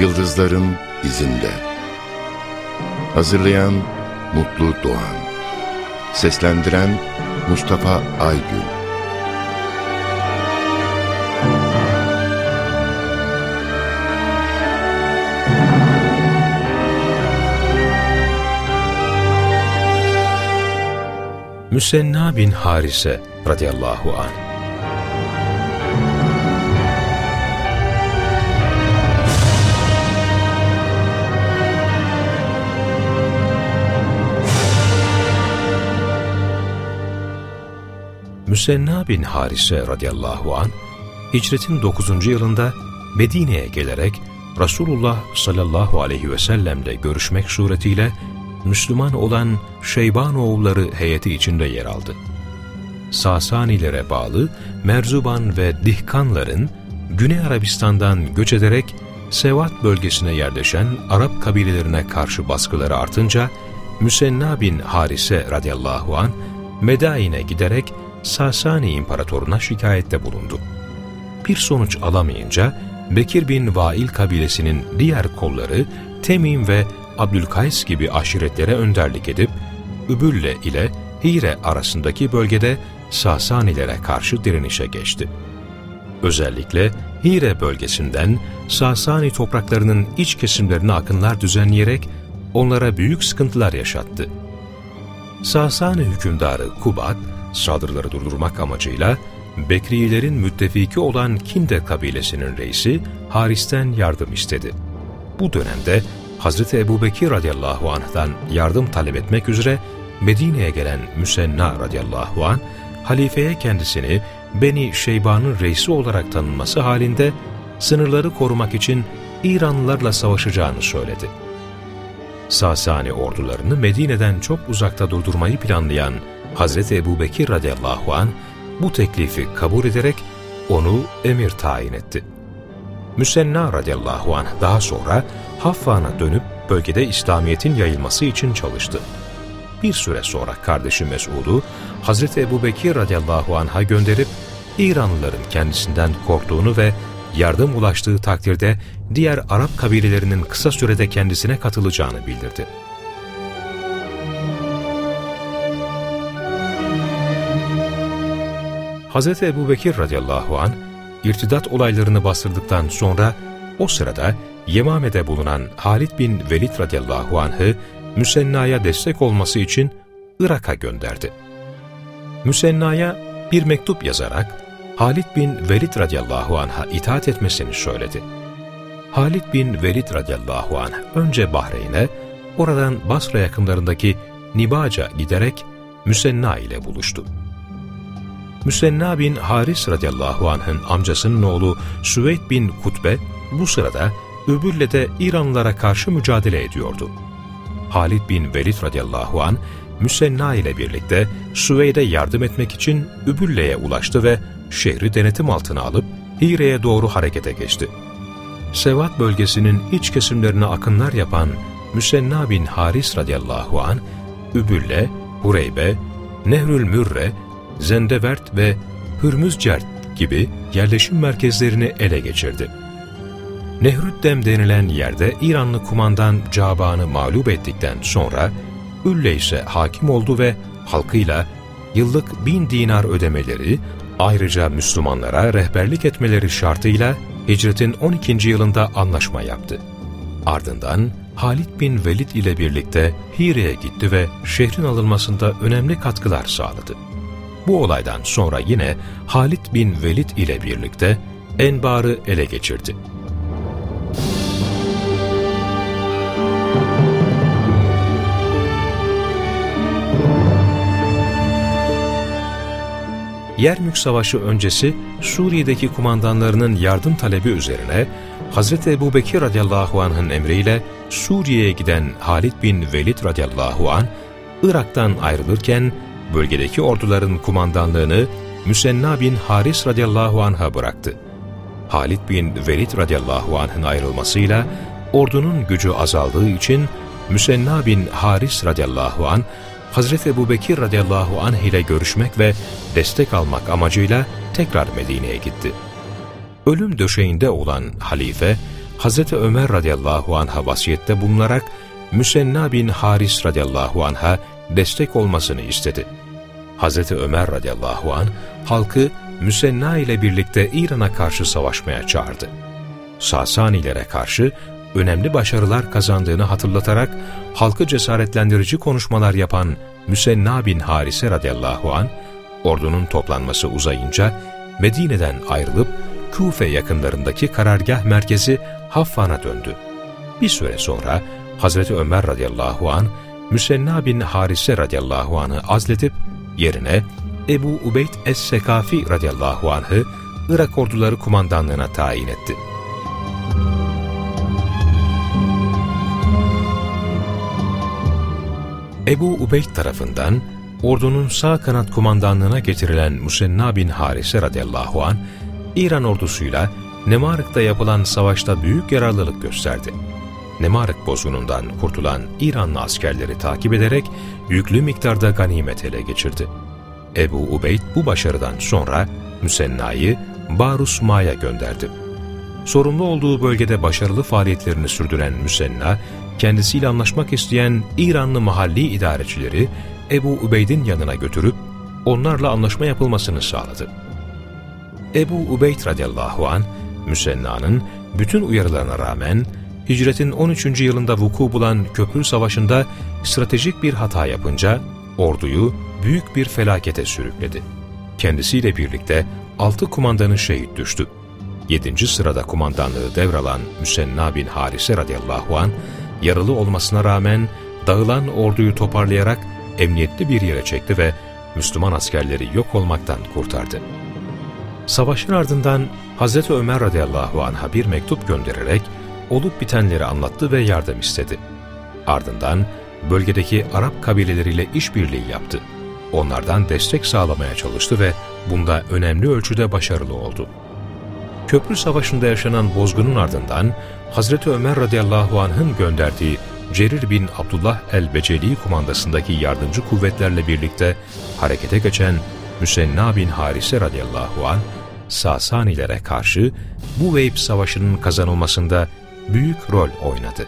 Yıldızların izinde. Hazırlayan Mutlu Doğan. Seslendiren Mustafa Aygün. Müsenna bin Harise radıyallahu anh Müsenna bin Harise radıyallahu an hicretin 9. yılında Medine'ye gelerek Resulullah sallallahu aleyhi ve sellemle görüşmek suretiyle Müslüman olan Şeybanoğulları heyeti içinde yer aldı. Sasanilere bağlı Merzuban ve Dihkanların Güney Arabistan'dan göç ederek Sevat bölgesine yerleşen Arap kabilelerine karşı baskıları artınca Müsenna bin Harise radıyallahu an Medain'e giderek Sasani İmparatoruna şikayette bulundu. Bir sonuç alamayınca Bekir bin Vail kabilesinin diğer kolları Temim ve Abdülkays gibi aşiretlere önderlik edip Übülle ile Hire arasındaki bölgede Sasanilere karşı direnişe geçti. Özellikle Hire bölgesinden Sasani topraklarının iç kesimlerine akınlar düzenleyerek onlara büyük sıkıntılar yaşattı. Sasani hükümdarı Kubat, saldırıları durdurmak amacıyla Bekriyilerin müttefiki olan Kinde kabilesinin reisi Haris'ten yardım istedi. Bu dönemde Hz. Ebu Bekir radıyallahu anh'dan yardım talep etmek üzere Medine'ye gelen Müsenna radıyallahu anh, halifeye kendisini Beni Şeyba'nın reisi olarak tanınması halinde sınırları korumak için İranlılarla savaşacağını söyledi. Sasani ordularını Medine'den çok uzakta durdurmayı planlayan Hz. Ebu Bekir radıyallahu an bu teklifi kabul ederek onu emir tayin etti. Müsenna radıyallahu anh daha sonra Haffan'a dönüp bölgede İslamiyet'in yayılması için çalıştı. Bir süre sonra kardeşi Mesud'u Hz. Ebu Bekir radıyallahu anh'a gönderip İranlıların kendisinden korktuğunu ve yardım ulaştığı takdirde diğer Arap kabilelerinin kısa sürede kendisine katılacağını bildirdi. Hz. Ebu Bekir radıyallahu an irtidat olaylarını bastırdıktan sonra o sırada Yemame'de bulunan Halid bin Velid radıyallahu anh'ı Müsenna'ya destek olması için Irak'a gönderdi. Müsenna'ya bir mektup yazarak Halid bin Velid radıyallahu anh'a itaat etmesini söyledi. Halid bin Velid radıyallahu anh önce Bahreyn'e, oradan Basra yakınlarındaki Nibaca giderek Müsenna ile buluştu. Müsenna bin Haris radıyallahu anh'ın amcasının oğlu Süveyd bin Kutbe bu sırada Übülle'de İranlılara karşı mücadele ediyordu. Halid bin Velid radıyallahu an Müsenna ile birlikte Süveyd'e yardım etmek için Übülle'ye ulaştı ve şehri denetim altına alıp Hire'ye doğru harekete geçti. Sevat bölgesinin iç kesimlerine akınlar yapan Müsenna bin Haris radıyallahu an Übülle, Hureybe, Nehrül Mürre Zendevert ve Hürmüzcert gibi yerleşim merkezlerini ele geçirdi. Nehrüddem denilen yerde İranlı kumandan Caban'ı mağlup ettikten sonra Ülle ise hakim oldu ve halkıyla yıllık bin dinar ödemeleri, ayrıca Müslümanlara rehberlik etmeleri şartıyla hicretin 12. yılında anlaşma yaptı. Ardından Halid bin Velid ile birlikte Hire'ye gitti ve şehrin alınmasında önemli katkılar sağladı. Bu olaydan sonra yine Halid bin Velid ile birlikte Enbar'ı ele geçirdi. Yermük Savaşı öncesi Suriye'deki kumandanlarının yardım talebi üzerine Hz. Ebu Bekir radıyallahu anh'ın emriyle Suriye'ye giden Halid bin Velid radıyallahu anh, Irak'tan ayrılırken bölgedeki orduların kumandanlığını Müsenna bin Haris radıyallahu anh'a bıraktı. Halid bin Velid radıyallahu anh'ın ayrılmasıyla ordunun gücü azaldığı için Müsenna bin Haris radıyallahu anh Hazreti Ebu Bekir radıyallahu anh ile görüşmek ve destek almak amacıyla tekrar Medine'ye gitti. Ölüm döşeğinde olan halife, Hz. Ömer radıyallahu anh'a vasiyette bulunarak Müsenna bin Haris radıyallahu anh'a destek olmasını istedi. Hz. Ömer radıyallahu anh halkı Müsenna ile birlikte İran'a karşı savaşmaya çağırdı. Sasanilere karşı önemli başarılar kazandığını hatırlatarak halkı cesaretlendirici konuşmalar yapan Müsenna bin Harise radıyallahu an ordunun toplanması uzayınca Medine'den ayrılıp Kufe yakınlarındaki karargah merkezi Haffan'a döndü. Bir süre sonra Hazreti Ömer radıyallahu an Müsenna bin Harise radıyallahu anı azledip yerine Ebu Ubeyd es-Sekafi radıyallahu anh'ı Irak orduları kumandanlığına tayin etti. Ebu Ubeyd tarafından ordunun sağ kanat kumandanlığına getirilen Musenna bin Harise radıyallahu an İran ordusuyla Nemarık'ta yapılan savaşta büyük yararlılık gösterdi. Nemarık bozgunundan kurtulan İranlı askerleri takip ederek yüklü miktarda ganimet ele geçirdi. Ebu Ubeyd bu başarıdan sonra Müsenna'yı Barusma'ya gönderdi. Sorumlu olduğu bölgede başarılı faaliyetlerini sürdüren Müsenna, kendisiyle anlaşmak isteyen İranlı mahalli idarecileri Ebu Ubeyd'in yanına götürüp onlarla anlaşma yapılmasını sağladı. Ebu Ubeyd radıyallahu an Müsenna'nın bütün uyarılarına rağmen hicretin 13. yılında vuku bulan Köprü Savaşı'nda stratejik bir hata yapınca orduyu büyük bir felakete sürükledi. Kendisiyle birlikte altı kumandanı şehit düştü. 7. sırada kumandanlığı devralan Müsenna bin Harise radıyallahu an yaralı olmasına rağmen dağılan orduyu toparlayarak emniyetli bir yere çekti ve Müslüman askerleri yok olmaktan kurtardı. Savaşın ardından Hz. Ömer radıyallahu anh'a bir mektup göndererek olup bitenleri anlattı ve yardım istedi. Ardından bölgedeki Arap kabileleriyle işbirliği yaptı. Onlardan destek sağlamaya çalıştı ve bunda önemli ölçüde başarılı oldu. Köprü Savaşı'nda yaşanan bozgunun ardından Hazreti Ömer radıyallahu anh'ın gönderdiği Cerir bin Abdullah el-Beceli kumandasındaki yardımcı kuvvetlerle birlikte harekete geçen Müsenna bin Harise radıyallahu anh, Sasanilere karşı bu Veyb Savaşı'nın kazanılmasında büyük rol oynadı.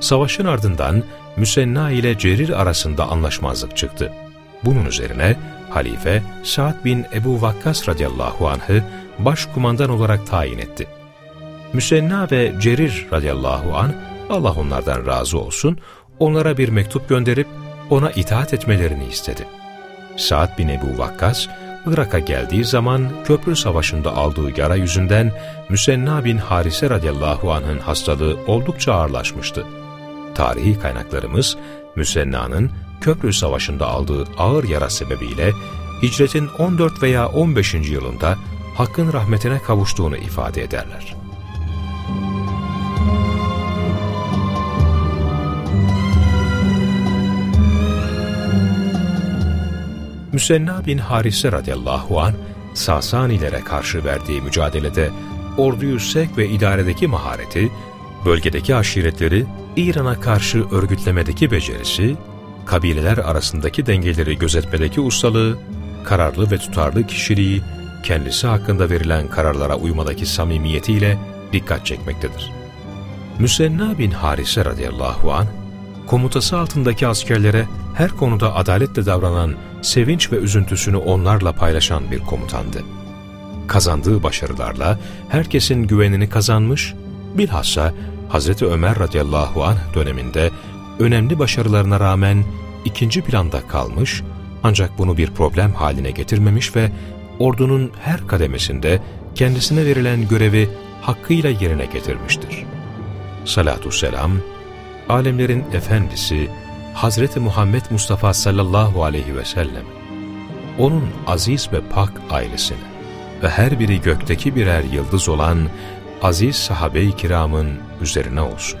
Savaşın ardından Müsenna ile Cerir arasında anlaşmazlık çıktı. Bunun üzerine halife Sa'd bin Ebu Vakkas radıyallahu anh'ı başkumandan olarak tayin etti. Müsenna ve Cerir radıyallahu anh, Allah onlardan razı olsun, onlara bir mektup gönderip ona itaat etmelerini istedi. Sa'd bin Ebu Vakkas, Irak'a geldiği zaman köprü savaşında aldığı yara yüzünden Müsenna bin Harise radıyallahu anh'ın hastalığı oldukça ağırlaşmıştı. Tarihi kaynaklarımız Müsenna'nın köprü savaşında aldığı ağır yara sebebiyle hicretin 14 veya 15. yılında Hakk'ın rahmetine kavuştuğunu ifade ederler. Müsenna bin Harise radıyallahu an Sasanilere karşı verdiği mücadelede orduyu sevk ve idaredeki mahareti, bölgedeki aşiretleri İran'a karşı örgütlemedeki becerisi, kabileler arasındaki dengeleri gözetmedeki ustalığı, kararlı ve tutarlı kişiliği, kendisi hakkında verilen kararlara uymadaki samimiyetiyle dikkat çekmektedir. Müsenna bin Harise radıyallahu an komutası altındaki askerlere her konuda adaletle davranan, sevinç ve üzüntüsünü onlarla paylaşan bir komutandı. Kazandığı başarılarla herkesin güvenini kazanmış, bilhassa Hz. Ömer radıyallahu anh döneminde önemli başarılarına rağmen ikinci planda kalmış, ancak bunu bir problem haline getirmemiş ve ordunun her kademesinde kendisine verilen görevi hakkıyla yerine getirmiştir. Salatü selam, alemlerin efendisi Hazreti Muhammed Mustafa sallallahu aleyhi ve sellem, onun aziz ve pak ailesine ve her biri gökteki birer yıldız olan aziz sahabe-i kiramın üzerine olsun.